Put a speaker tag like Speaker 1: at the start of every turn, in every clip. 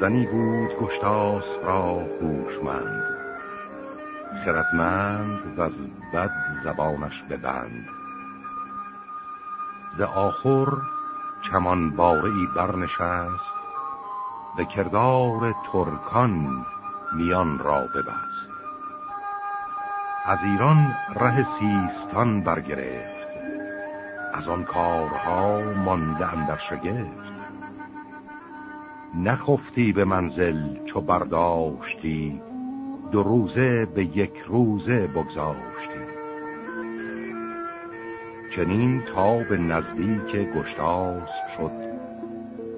Speaker 1: زنی بود گشتاس را هوشمند خردمند و از بد زبانش ببند. ز آخر چمان باره برنشست به کردار ترکان میان را ببست. از ایران ره سیستان برگرفت از آن کارها مانده اندر شگفت. نخفتی به منزل چو برداشتی. دو روزه به یک روزه بگذاشتی. چنین تا به نزدیک گشتاس شد.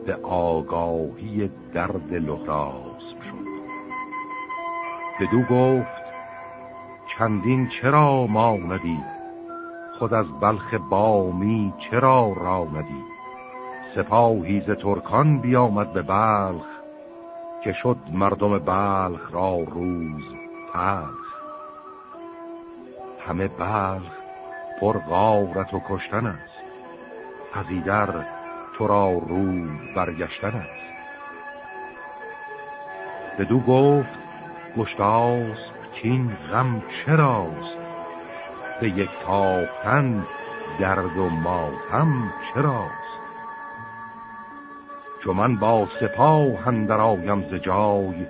Speaker 1: به آگاهی درد لحراس شد. بدو گفت چندین چرا ماندی خود از بلخ بامی چرا راندی سپاهی ز ترکان بیامد به بلخ که شد مردم بلخ را روز تلخ همه بلخ پر غارت و کشتن است از ایدر تو را روز برگشتن است. بدو گفت گشتاس چین غم چراست؟ به یک تاختن درد و ماتم چراست؟ چو من با سپاه هندر آیم ز جای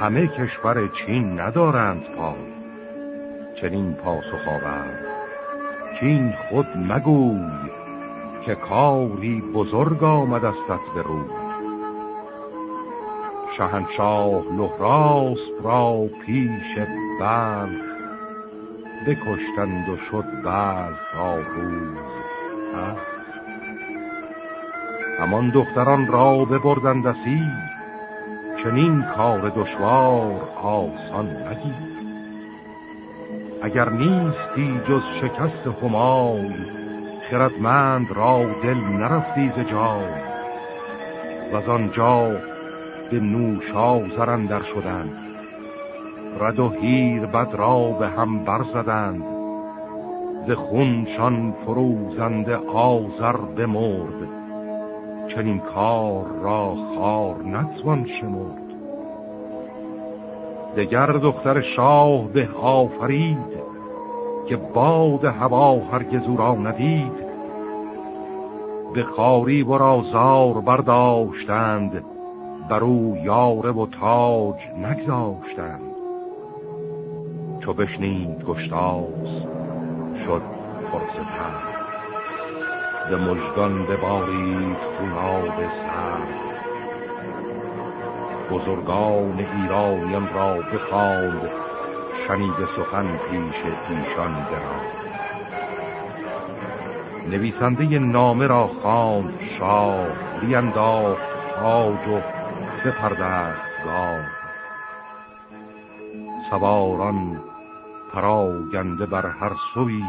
Speaker 1: همه کشور چین ندارند پای. چنین پاسخ آورد چین خود مگوی که کاری بزرگ آمد استت به روی. شهنشاه لحراسپ را پیش بلخ بکشتند و شد بلخ را روز همان دختران را ببردند اسیر چنین کار دشوار آسان نگیر. اگر نیستی جز شکست همای خردمند را دل نرفتی ز جای. و از آنجا به نوشا زرندر شدند. رد و هیر بد را به هم برزدند ز خونشان فروزنده آزر بمرد. چنین کار را خار نتوان شمرد. دگر دختر شاه به آفرید که باد هوا هرگز او را ندید. به خاری و رازار برداشتند بر او یاره و تاج نگذاشتند. چو بشنید گشتاس شد پرسپر ز مژگان ببارید خوناب سر بزرگان ایرانیان را بخواند شنید سخن پیش ایشان براند. نویسنده نامه را خواند شاه بینداخت تاج و بپردخت گاه سواران پراگنده بر هر سوی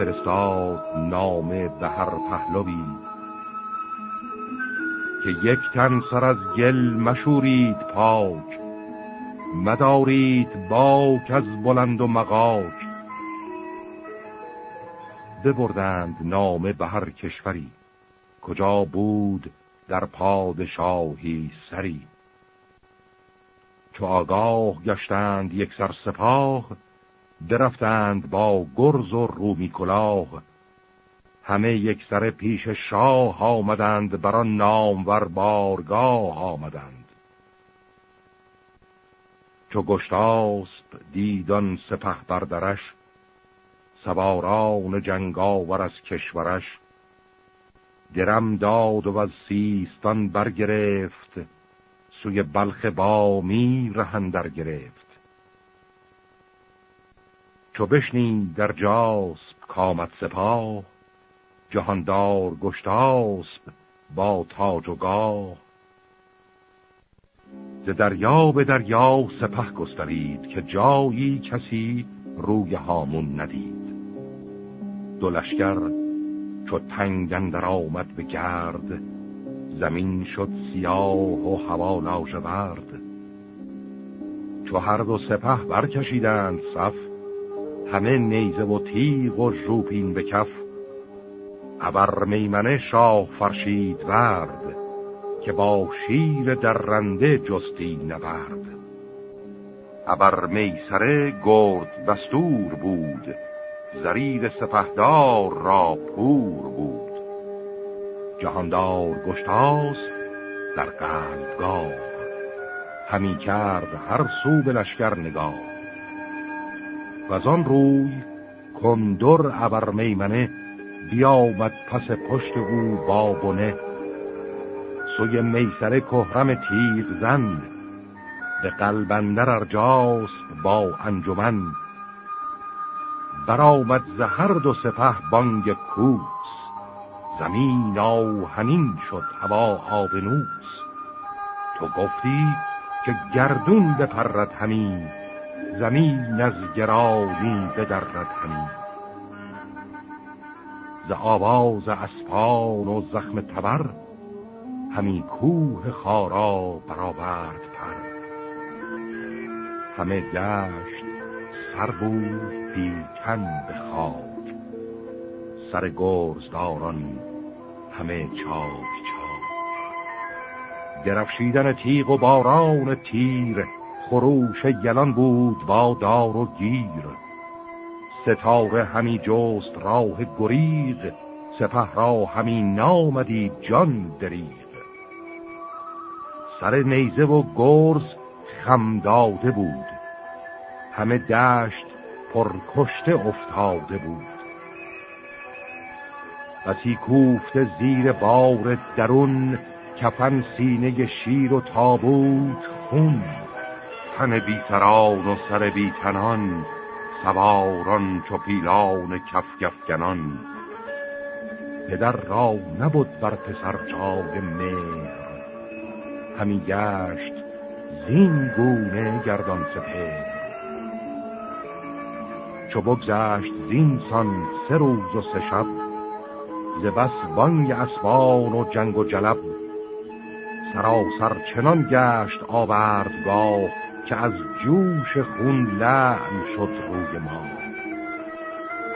Speaker 1: فرستاد نامه به هر پهلوی که یک تن سر از گل مشورید پاک مدارید باک از بلند و مقاک ببردند نامه به هر کشوری کجا بود در پادشاهی سری. چو آگاه گشتند یک سر سپاه درفتند با گرز و رومی کلاه همه یک سر پیش شاه آمدند بر آن نامور بارگاه آمدند. چو گشتاسب دیدان سپه بردرش سواران جنگاور از کشورش. درم داد و از سیستان برگرفت سوی بلخ بامی رهندر گرفت. چو بشنید در جاسب کامت سپاه جهاندار گشتاسب با تاج و گاه. ز دریا به دریا سپه گسترید که جایی کسی روی هامون ندید. دو لشکر چو تنگ در آمد به گرد زمین شد سیاه و هوا لاژورد. چو هر دو سپه برکشیدند صف همه نیزه و تیغ و ژوپین به کف ابر میمنه شاه فرشید ورد که با شیر در رنده جستی نبرد. ابر میسره گرد دستور بود زرید سپهدار را پور بود. جهاندار گشتاس در قلبگاه همی کرد هر سو به لشکر نگاه. و آن روی کندر ابر میمنه بیامد پس پشت او با بنه سوی میسره کهرم تیغ زن به قلبندر ارجاس با انجمن. برآمد زهر دو سپه بانگ کوس زمین آهنین شد هوا آبنوس تو گفتی که گردون بپرد همین زمین از گرانی بدرد همین ز آواز اسپان و زخم تبر همین کوه خارا برآورد پر. همه دشت سر بود بیکن به خاک. سر گرزداران همه چاک چاک. درفشیدن تیغ و باران تیر خروش گلان بود با دار و گیر. ستاره همی جست راه گریغ سپه را همی نامدی جان دریغ. سر نیزه و گرز خمداده بود. همه دشت پرکشته افتاده بود. بسی کوفته زیر بار درون کفن سینه شیر و تابوت خون. تن بیسران و سر بیتنان سواران چو پیلان کفگفگنان. پدر را نبود بر پسر جای مهر. همی گشت زین گونه گردان سپه چو بگذشت زین سان سه روز و سه شب ز بس بانگ اسبان و جنگ و جلب. سراسر چنان گشت آوردگاه که از جوش خون لعن شد روی ما.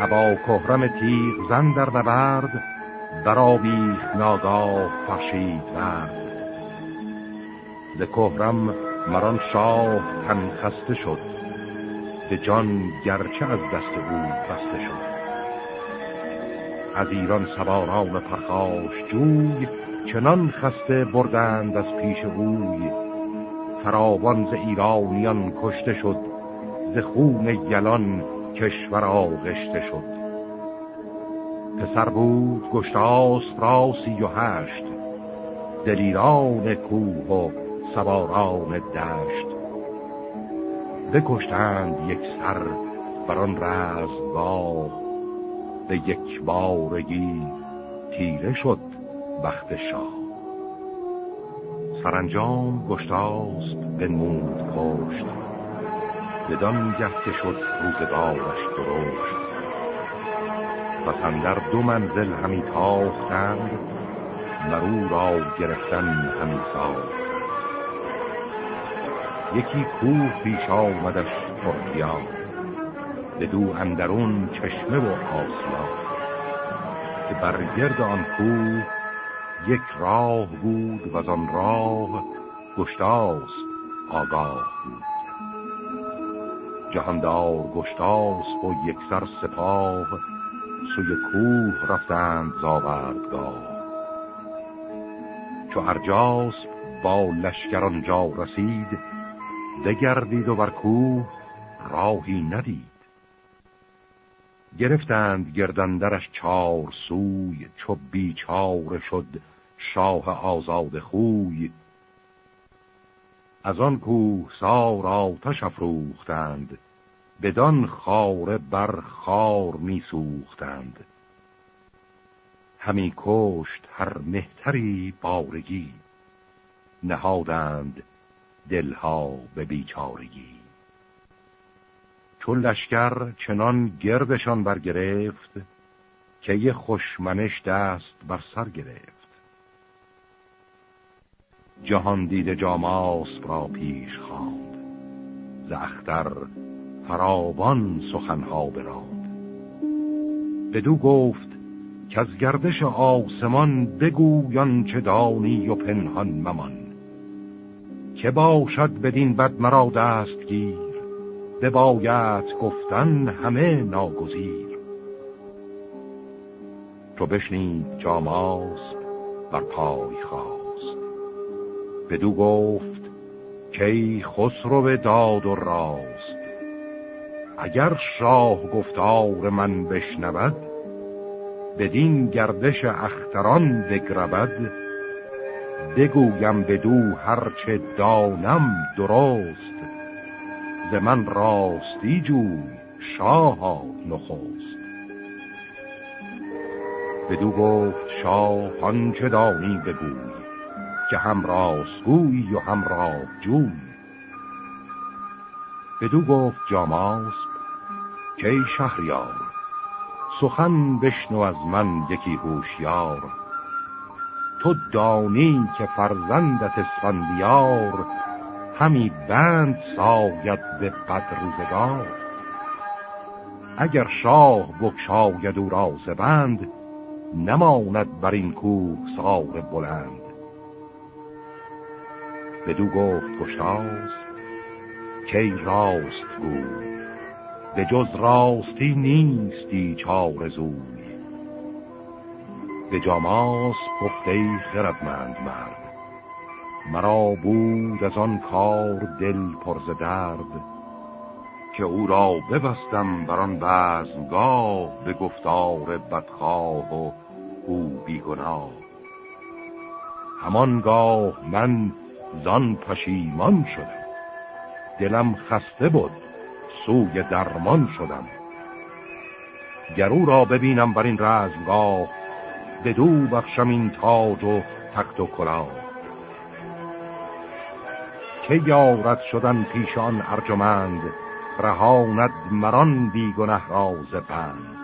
Speaker 1: هوا کهرم تیغ زن در نبرد برآویخت ناگاه فرشید ورد. ز کهرم مران شاه تن خسته شد به جان گرچه از دست او بسته شد. از ایران سواران پرخاش جوی چنان خسته بردند از پیش اوی فراوان ز ایرانیان کشته شد ز خون یلان کشور آغشته شد. پسر بود گشتاس را سی و هشت دلیران کوه و سواران دشت. بکشتند یک سر بران رزمگاه به یک بارگی تیره شد بخت شاه. سرانجام گشتاست به موند کشت. بدان گه که شد روزگارش درشت. پس دو منزل همی تاختند مرو را گرفتن همی ساخت. یکی کوه پیش آمدش پرکیا به دو اندرون چشمه و آسیا. که برگرد آن کوه یک راه بود و آن راه گشتاس آگاه. بود جهاندار گشتاس و یک سر سپاه سوی کوه رفتند زاوردگاه. چو ارجاس با لشکران جا رسید دگردید و بر کوه راهی ندید. گرفتند گردندرش چار سوی چو بیچار شد شاه آزاد خوی. از آن کوه سار آتش افروختند بدان خاره بر خار می سوختند. همی کشت هر مهتری بارگی نهادند دلها به بیچارگی. چون لشکر چنان گردشان برگرفت که یه خوشمنش دست بر سر گرفت. جهان دیده جاماس را پیش خواند. ز اختر فراوان سخنها براند. بدو گفت که از گردش آسمان بگویان چه دانی و پنهان ممان. که باشد بدین بد مرا دستگیر بباید گفتن همه ناگزیر. تو بشنید جاماز بر پای خواست بدو گفت کی خسرو داد و راست. اگر شاه گفتار من بشنود بدین گردش اختران بگربد بگویم بدو هرچه دانم درست. ز من راستی جوی شاها نخست. بدو گفت شاه آنچه دانی بگوی که هم راستگوی و هم راه جوی بدو گفت جاماس که شهریار سخن بشنو از من یکی هوشیار. تو دانی که فرزندت اسفندیار همی بند ساید به قدر روزگار. اگر شاه بکشاید او راز بند نماند بر این کوه ساق بلند. بدو گفت گشتاز کی راست گوی؟ به جز راستی نیستی چار زوی. به جاماس پخته خردمند مرد مرا بود از آن کار دل پرز درد که او را ببستم بر آن به گفتار بدخواه و او بیگناه. همانگاه من زان پشیمان شدم. دلم خسته بود سوی درمان شدم. گرو را ببینم بر این رزمگاه دو بخشم این تاج و تخت و کلاه. که یارت شدن پیشان ارجمند رهاند مران بیگنه راز بند.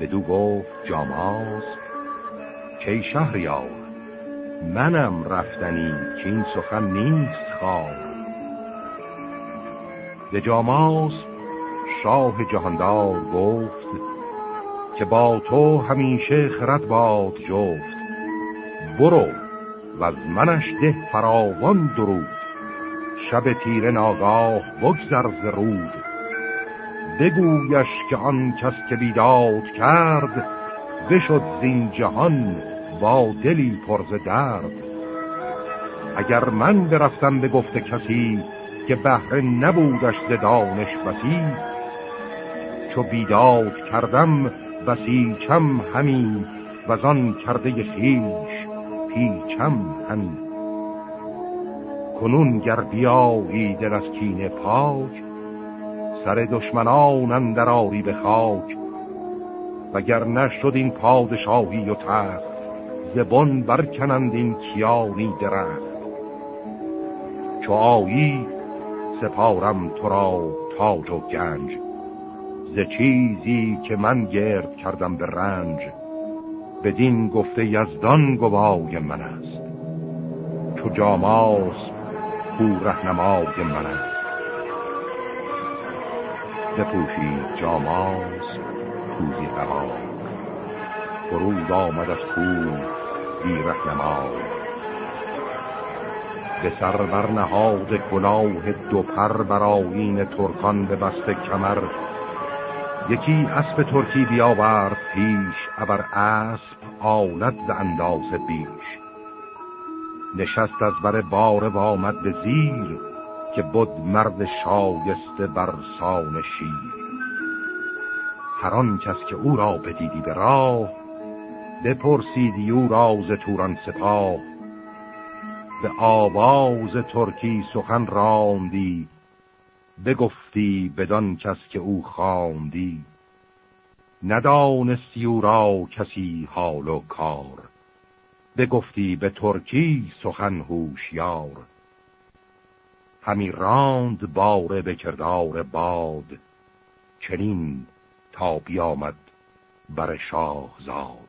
Speaker 1: بدو گفت جاماز که شهریار منم رفتنی که این سخن نیست خواه به جاماس شاه جهاندار گفت که با تو همیشه خرد باد جفت. برو و از منش ده فراوان درود. شب تیر ناگاه بگذر ز رود. بگویش که آن کس که بیداد کرد بشد زین جهان با دلی پرز درد. اگر من برفتم به گفت کسی که بهره نبودش ز دانش بسی چو بیداد کردم بسیچم همی و آن کرده خیش پیچم همی. کنون گر بیایی دل از کین پاک سر دشمنان اندراری به خاک. وگر نشد این پادشاهی و تخت زبان برکنند این کیانی درخت. چو آیی سپارم تو را تاج و گنج. ز چیزی که من گرد کردم به رنج بدین گفته یزدان گوای من است. چو جاماس او رهنمای من است. بپوشید جاماس کوزی قرار فرود آمد از کوه بی رهنمای به سر بر نهاد کلاه دو پر بر آین ترکان به بسته کمر. یکی اسب ترکی بیاورد پیش ابر اسب آلت ز انداز بیش. نشست از بر بار و آمد به زیر که بود مرد شایسته بر سان شیر. هر کس که او را بدیدی به راه بپرسیدی او راز توران سپاه. به آواز ترکی سخن راندی. بگفتی بدان کس که او خواندی. ندانستی او را کسی حال و کار. بگفتی به ترکی سخن هوشیار. همی راند باره به کردار باد. چنین تا بیامد بر شاه زاد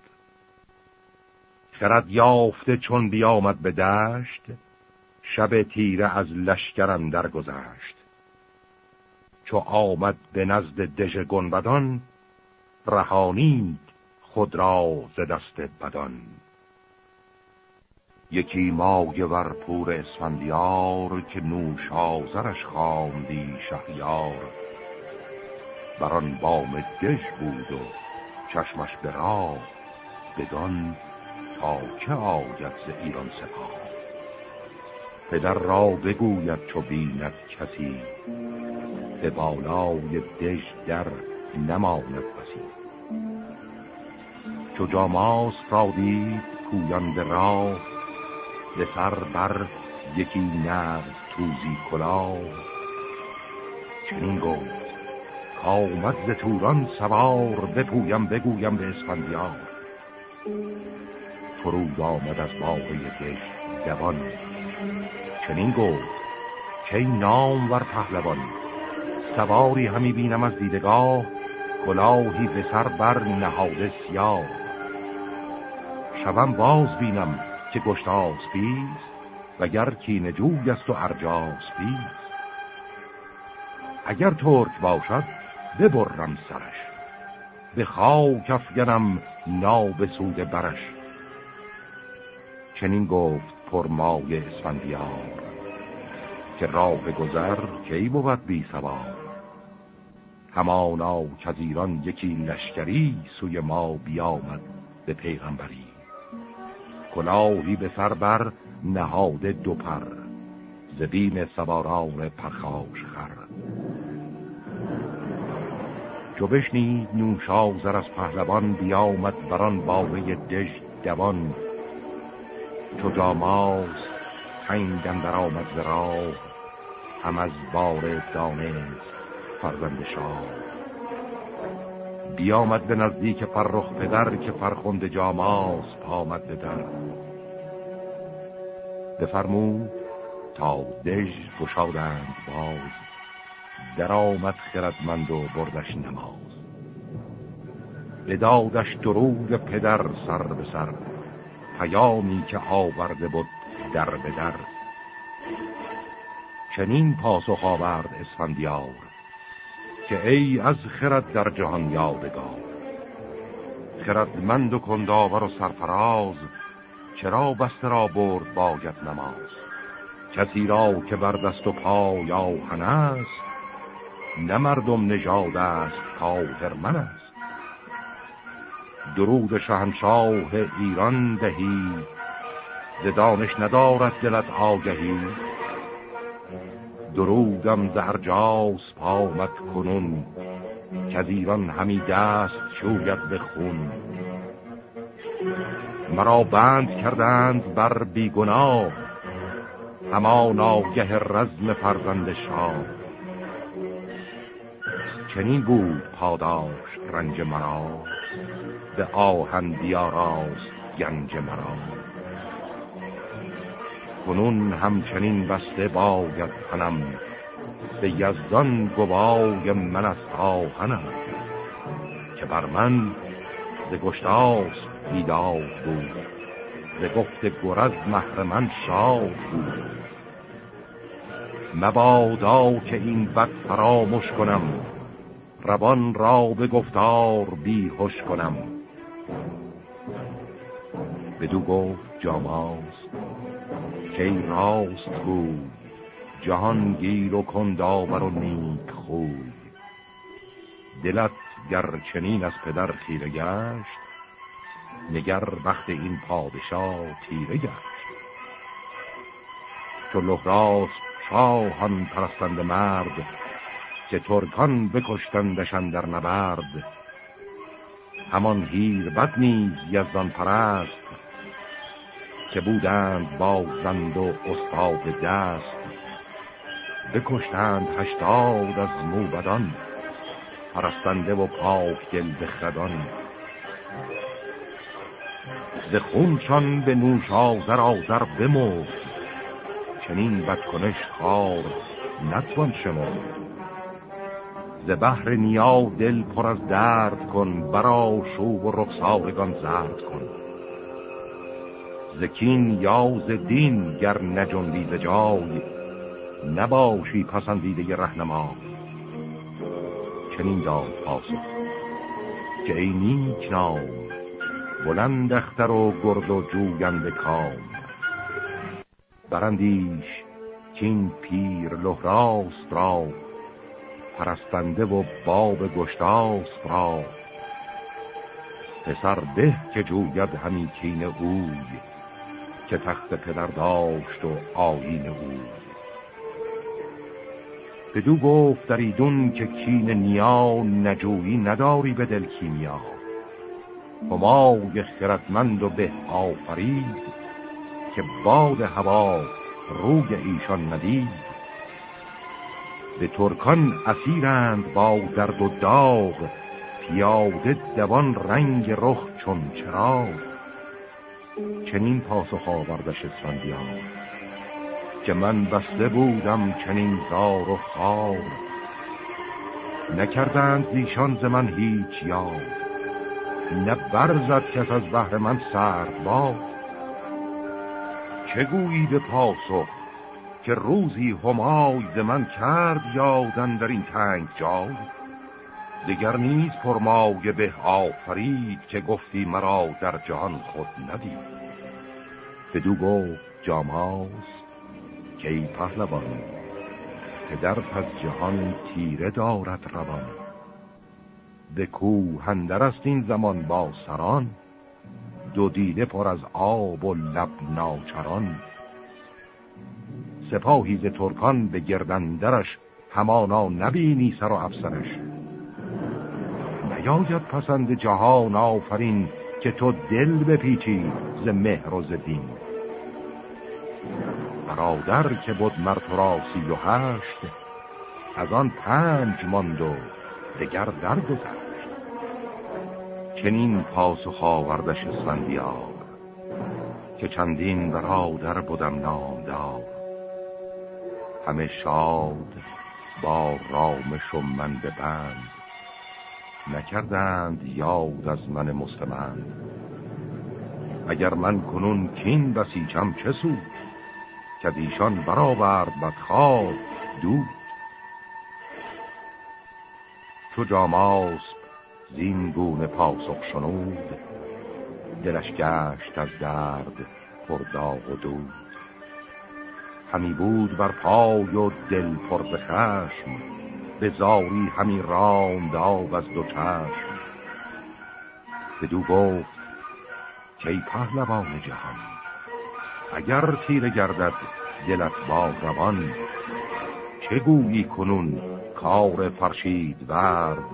Speaker 1: خرد یافته چون بیامد به دشت شب تیره از لشکرم درگذشت چو آمد به نزد دژ گنبدان رهانید خود را ز دست بدان. یکی ماگ ورپور اسفندیار که نوش آزرش خامدی شهریار بران بام دژ بود و چشمش به راه بدان تا که آید ز ایران سپاه؟ پدر را بگوید چو بیند کسی به بالای دژ در نماند بسی. چو جاماس را دید پویان به راه به سر بر یکی نرد توزی کلا چنین گفت کامد ز توران سوار بپویم بگویم به اسفندیار. فرود آمد از باقی دشت دوان چنین گفت که نام ور پهلوان سواری همی بینم از دیدگاه کلاهی به سر بر نهاده سیاه. شبم باز بینم که گشتاس بیز وگر کین جوی است و ارجاس اگر ترک باشد ببرم سرش به خاک افگنم نابسود برش. چنین گفت پرمای اسفندیار که راه گذر کی بود بی سوار؟ همانا که از ایران یکی لشکری سوی ما بیامد به پیغمبری. کلاهی به سر بر نهاده دو پر زبین سواران پرخاش خر. چو بشنید نوشازر از پهلوان بیامد بران باوی دژ دوان چو جاماز تنگ در آمد ز راه هم از بار دانست فرزند شاه. بیامد به نزدیک فرخ پدر که فرخند جاماز پامد به در. بفرمود تا دژ گشادند باز در آمد خردمند و بردش نماز. بدادش درود پدر سر به سر پیامی که آورده بود در به در. چنین پاسخ آورد اسفندیار که ای از خرد در جهان یادگار. خردمند و کنداور و سرفراز چرا بسته را برد باید نماز؟ کسی را که بر دست و پای آهن است نه مردم نژاد است کافر من است. درود شهنشاه ایران دهی. ز دانش ندارد دلت آگهی. درودم در جاس پامت کنون که ایران همی دست شوید به خون. مرا بند کردند بر بیگناه همان آگه رزم فرزند شاه. چنین بود پاداش رنج مرا. به آهن بیاراست گنج مرا. کنون همچنین بسته باید تنم به یزدان گوای من از آهنم که بر من ز گشتاس بیداد بود ز گفت گرز مهر من شاد بود. مبادا که این بد فراموش کنم روان را به گفتار بیهوش کنم. بدو گفت که ای راست خوی جهان گیر و کنداور و نیک خوی. دلت گر چنین از پدر خیره گشت نگر بخت این پادشاه تیره گشت. چو لحراس شاهان پرستند مرد که ترکان بکشتندشن در نبرد همان هیر بد نیز یزدان پرست که بودند بازند و استاد دست بکشتند هشتاد از موبدان پرستنده و پاک دل بخردان ز خونشان به نوش آزر آزر بمرد چنین بدکنش خار نتوان شمرد. ز بحر نیا دل پر از درد کن برا شوب و رخسارگان زرد کن. زکین یا دین گر نجنبی ز جای نباشی پسندیده رهنما. چنین داد پاسخ که ای نیک نام بلند اختر و گرد و جویند کام. برندیش که این پیر لحراست را پرستنده و باب گشتاست را. پسر به که جوید همی کین اوی که تخت پدر داشت و آین اوی. بدو گفت در ایدون که کین نیا نجویی نداری به دل کیمیا. همای خردمند و به آفرید که باد هوا روی ایشان ندید. به ترکان اسیرند با درد و داغ. پیاده دوان رنگ رخ چون چراغ. چنین پاسخ آوردش اسفندیان که من بسته بودم چنین زار و خار. نکردند زیشان ز من هیچ یاد. نه برزد کس از بحر من سرد باد. گویی به پاسخ که روزی همای ز من کرد یادن در این تنگ جای. دگر نیز پرمای به آفرید که گفتی مرا در جهان خود ندید. بدو گفت جاماز که ای پهلوان در پس جهان تیره دارد روان. به کوهندر است این زمان با سران دو دیده پر از آب و لب ناچران. سپاهی ز ترکان به گردندرش همانا نبینی سر و افسرش. نیاید پسند جهان آفرین که تو دل بپیچی ز مهر و ز دین. برادر که بود مرد سی و هشت از آن پنج ماند و دگر در گذشت چنین پاسخ آوردش اسفندیار که چندین برادر بودم نامدار. همه شاد با رامش و من به بند. نکردند یاد از من مستمند. اگر من کنون کین بسیچم چه سود؟ که دیشان برآورد بدخواه دود. چو جاماسب زین گونه پاسخ شنود دلش گشت از درد پرداغ و دود. همی بود بر پای و دل پر خشم به زاری همی راند آب از دو چشم. بدو گفت که ای پهلوان جهان اگر تیره گردد دلت با روان چه گویی کنون کار فرشید ورد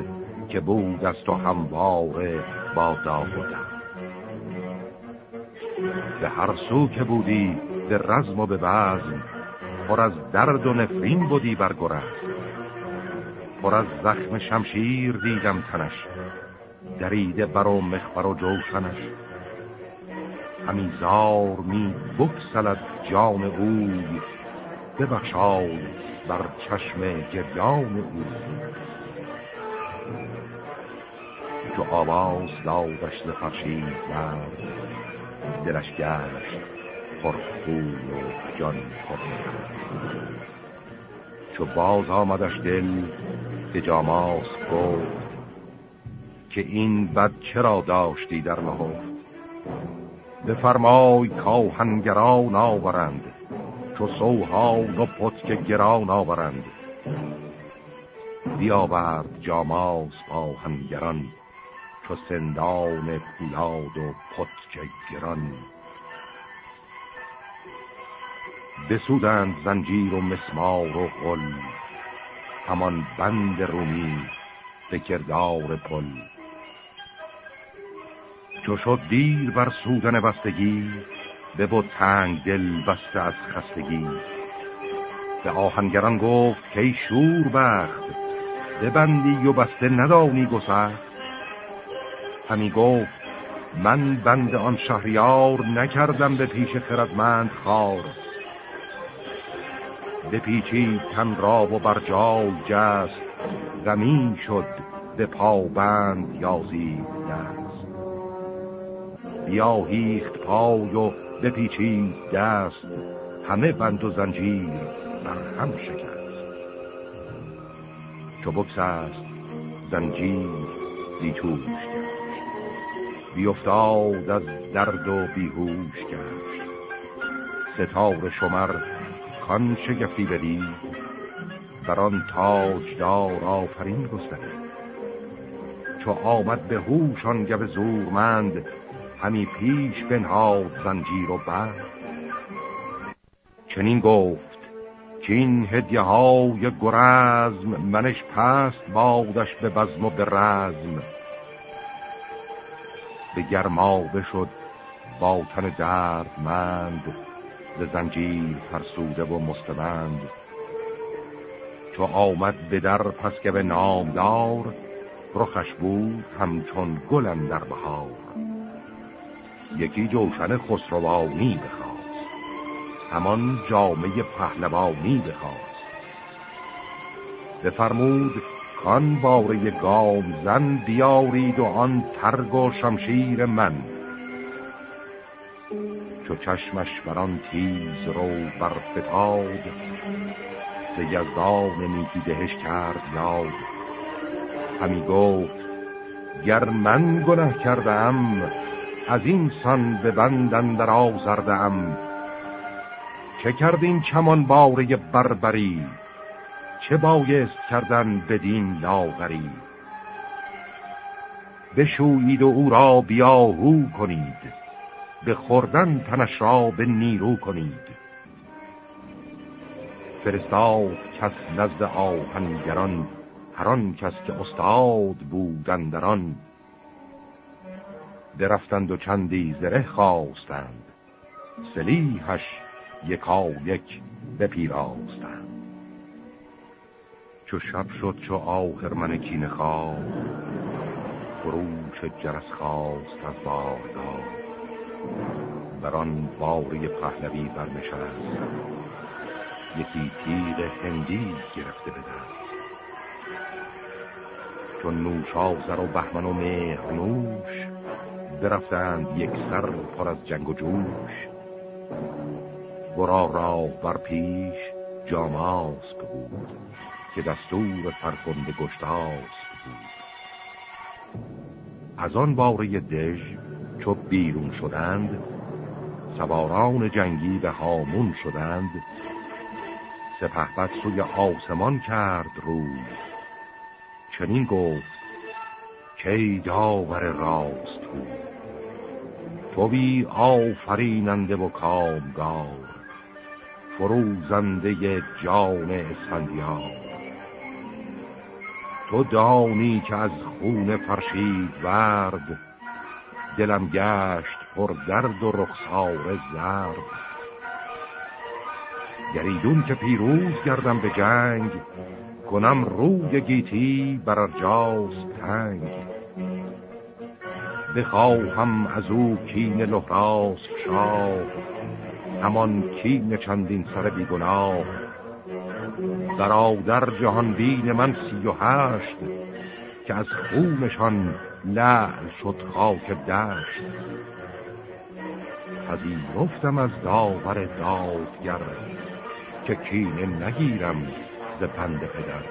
Speaker 1: که بود از تو با داغ به هر سو که بودی به رزم و به وزن پر از درد و نفرین بودی برگرد پر از زخم شمشیر دیدم تنش دریده بر و مخبر و جوشنش. همی زار می بکسلد جان اوی ببخشای بر چشم گریان او تو آواز دادش ز فرشید مرد دلش گشت پر خون و جان پر چو باز آمدش دل به جاماس گفت که این بد چرا داشتی در نهفت؟ بفرمای کاهنگران آورند چو سوهان و پتک گران آورند. بیاورد جاماس پاهنگران چو سندان پولاد و پتک گران. بسودند زنجیر و مسمار و غل. همان بند رومی به کردار پل. چو شد دیر بر سودن بستگی به بود تنگ دل بسته از خستگی. به آهنگران گفت که شور بخت بندی و بسته ندانی گسخت همی گفت من بند آن شهریار نکردم به پیش خردمند خار. بپیچید تن را و بر جای جست. زمین شد به پابند یازید دست. بیاهیخت پای و بپیچید دست. همه بند و زنجیر بر هم شکست. چو بکس است زنجیر زیتوش بیافتاد از درد و بیهوش گشت. ستار شمر کان شگفتی بدید بر آن تاجدار آفرین گسترید چو آمد به هوش آن گب زورمند همی پیش بنهاد زنجیر و بر چنین گفت این هدیه های گرزم منش پست بادش به بزم و به رزم. به گرما بشد با تن دردمند ز زنجیر فرسوده و مستمند. چو آمد به در پس که به نامدار رخش بود همچون گلن در بهار. یکی جوشن خسروانی بخواست همان جامعه پهلوانی بخواست. بفرمود کان باره گام زن بیارید و آن ترگ و شمشیر من. چو چشمش بران تیز رو برفتاد ز یزدان نیکی دهش کرد یاد. همی گفت گر من گنه کردم از این سان به بندن در آزردم. چه کردین چمان باره بربری؟ چه بایست کردن بدین لاغری؟ بشویید و او را بیاهو کنید. به خوردن تنش را به نیرو کنید. فرستاد کس نزد آهنگران هران کس که استاد بودن دران درفتند و چندی زره خواستند. سلیحش یکا یک بپیراستند چو شب شد چو آهرمن کین خواب فروش جرس خواست از باردار. بران باری پهلوی برنشست. یکی تیر هندی گرفته به دست. چون نوشازر و بهمن و مهرنوش درفتند یک سر پر از جنگ و جوش. برا راه بر پیش جاماسک بود که دستور فرخنده گشتاسک بود. از آن باره دژ چو بیرون شدند سواران جنگی به هامون شدند. سپهبد سوی آسمان کرد روی. چنین گفت کی داور راست بود توی آفریننده و کامگار فروزنده جان اسفندیار. تو دانی که از خون فرشید ورد دلم گشت پر درد و رخسار زرد. گریدون که پیروز گردم به جنگ کنم روی گیتی بر ارجاس تنگ. بخواهم از او کین لحراس شاه همان کین چندین سر بیگناه. در جهان بین من سی و هشت که از خونشان لعل شد خاک دشت. پذیرفتم از داور دادگر که کینه نگیرم ز پند پدر.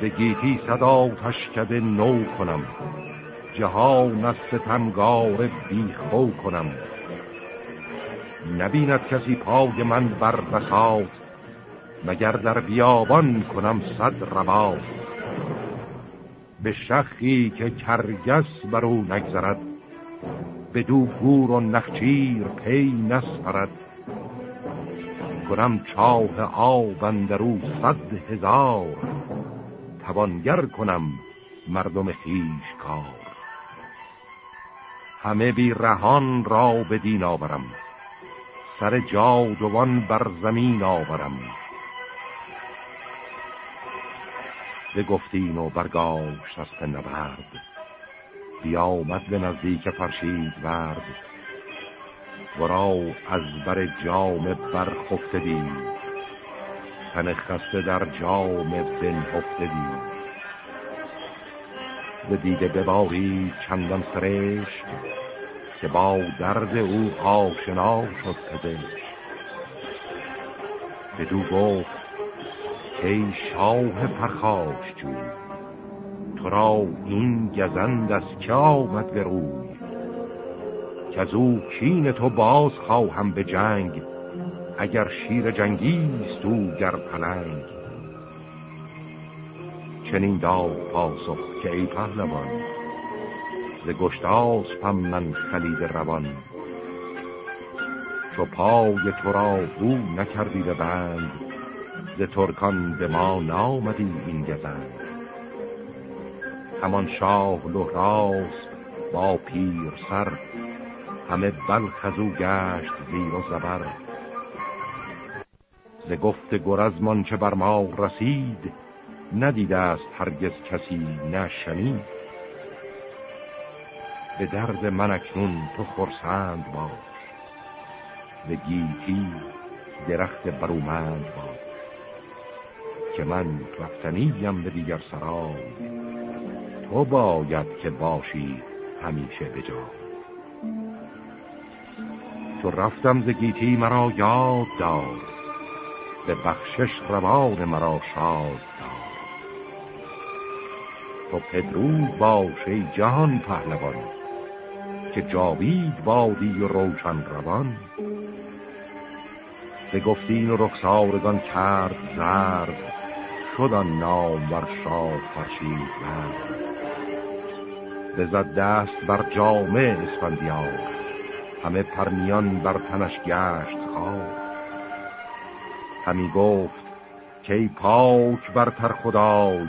Speaker 1: به گیتی صدا تشکده نو کنم جهان از ستمگار بیخو کنم. نبیند کسی پای من بر بساط مگر در بیابان کنم صد رباط. به شخی که کرگس بر او نگذرد به دو گور و نخچیر پی نسپرد. کنم چاه آب او صد هزار توانگر کنم مردم خیش کار. همه بی رهان را به دین آورم سر جادوان بر زمین آورم. به گفتین و برگاشت از پنبرد بیامد به نزدیک فرشید ورد ورا از بر جام برخفته دید. تن خسته در جام بنهفته دید. به دیده بباری چندان سرشت که با درد او آشنا شد پزشت بدو گفت که شاه پرخاش جو تو را این گزند از که آمد به روی. که از او کین تو باز خواهم به جنگ اگر شیر جنگیست او گر پلنگ. چنین داد پاسخ که ای پهلوان ز گشتاس پم من خلید روان. چو پای تو را او نکردی به بند ز ترکان به ما نامدی این گزند. همان شاه لحراست با پیر سر همه بلخ از او گشت زیر و زبر. ز گفت گرزمان چه بر ما رسید ندیده است هرگز کسی نشنید. به درد من اکنون تو خرسند باش به گیتی درخت برومند باش. که من رفتنیم به دیگر سرای. تو باید که باشی همیشه به تو رفتم ز گیتی مرا یاد دار به بخشش روان مرا شاد دار تو پدرو باشی جهان پهلوان که جاوید بادی و روشن روان. به گفتین و رخسارگان کرد زرد شد نام بر شاه فرشید بزد دست بر جامع اسفندیار همه پرمیان بر تنش گشت خواه همی گفت که پاک برتر خدای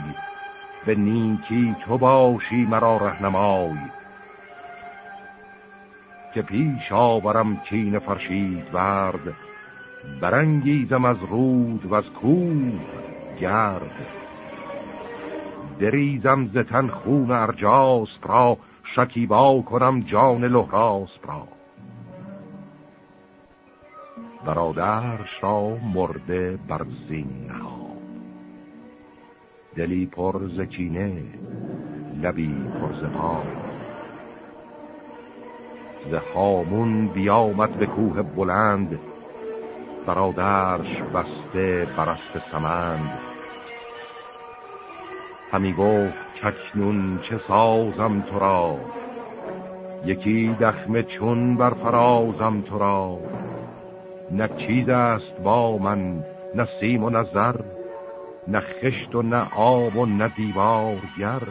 Speaker 1: به نیکی تو باشی مرا رهنمای. که پیش آورم کین فرشید ورد برنگیزم از رود و از کوه گرد. دریزم زتن خون ارجاست را شکیبا کنم جان لحراست را. برادرش را مرده بر زین نها دلی پر زکینه لبی پر زپا ز هامون بیامد به کوه بلند برادرش بسته برست سمند. همی گفت چکنون چه سازم تو را؟ یکی دخمه چون بر فرازم تو را. نه چیز است با من نه سیم و نظر نه خشت و نه آب و نه دیوار گر.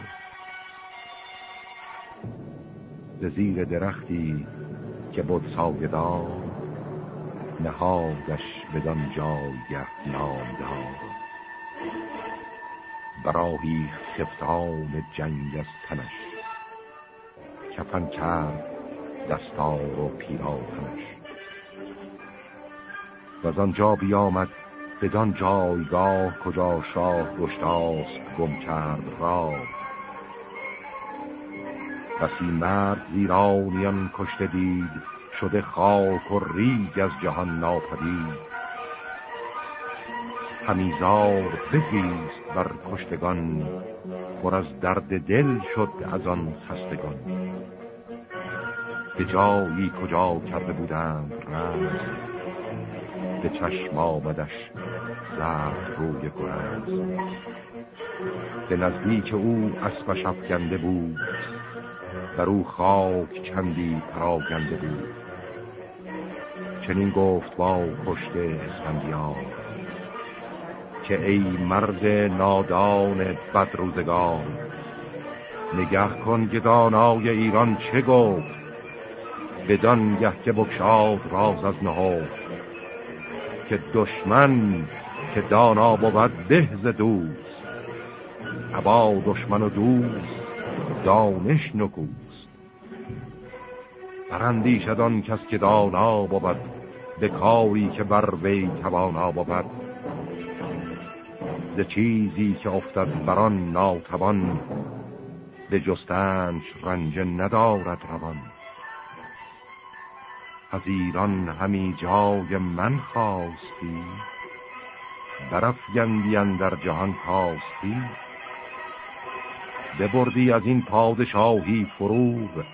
Speaker 1: زیر درختی که بود سایه نهادش بدان جایه نام داد براهی خفتان جنگ از تنش کفن کرد دستار و پیراهنش. و آنجا بیامد بدان جایگاه کجا شاه گشتاس گم کرد را. بسی مرد زیرانیان کشته دید شده خاک و ریگ از جهان ناپدید. همیزار بگیست بر کشتگان پر از درد دل شد از آن خستگان. به جایی کجا کرده بودند رز به چشم آمدش زرد روی گرز. به نزدیک او اسبش افکنده بود در او خاک چندی پراگنده بود. چنین گفت با کشته اسفندیار که ای مرد نادان بدروزگان نگه کن که دانای ایران چه گفت بدان گه که بکشاد راز از نهو که دشمن که دانا بود بهز دوست عبا دشمن و دوست دانش نکوست. برندیشدان کس که دانا بود به کاری که بر وی توانا بود ز چیزی که افتد بران ناتوان به جستنش رنج ندارد روان. از ایران همی جای من خواستی برف گندیان در جهان کاستی. ببردی از این پادشاهی فروغ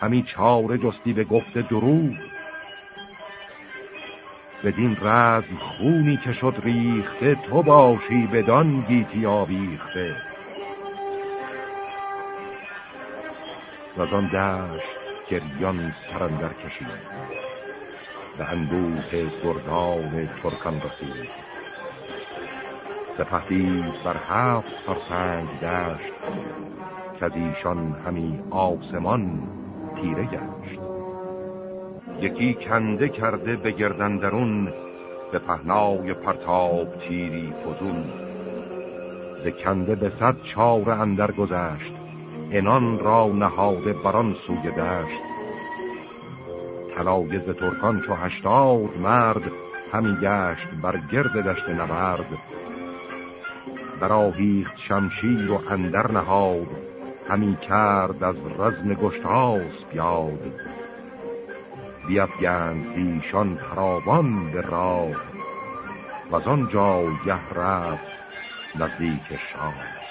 Speaker 1: همی چاره جستی به گفت دروغ. بدین رزم خونی که شد ریخته تو باشی بدان گیتی آویخته. و آن دشت گریان سرندر کشید به اندوه گردان ترکان رسید. سپهدی بر هفت فرسنگ دشت که ایشان همی آسمان تیره گشت. یکی کنده کرده به گردندرون به پهنای پرتاب تیری فزون. ز کنده به صد چار اندر گذشت انان را نهاده بران سوی دشت. طلایه ترکان چو هشتاد مرد همی گشت بر گرد دشت نبرد. برآهیخت شمشیر و اندر نهاد همی کرد از رزم گشتاس بیاد. بیفگند ایشان پراوان به راه و آن جایه رفت نزدیک شاه.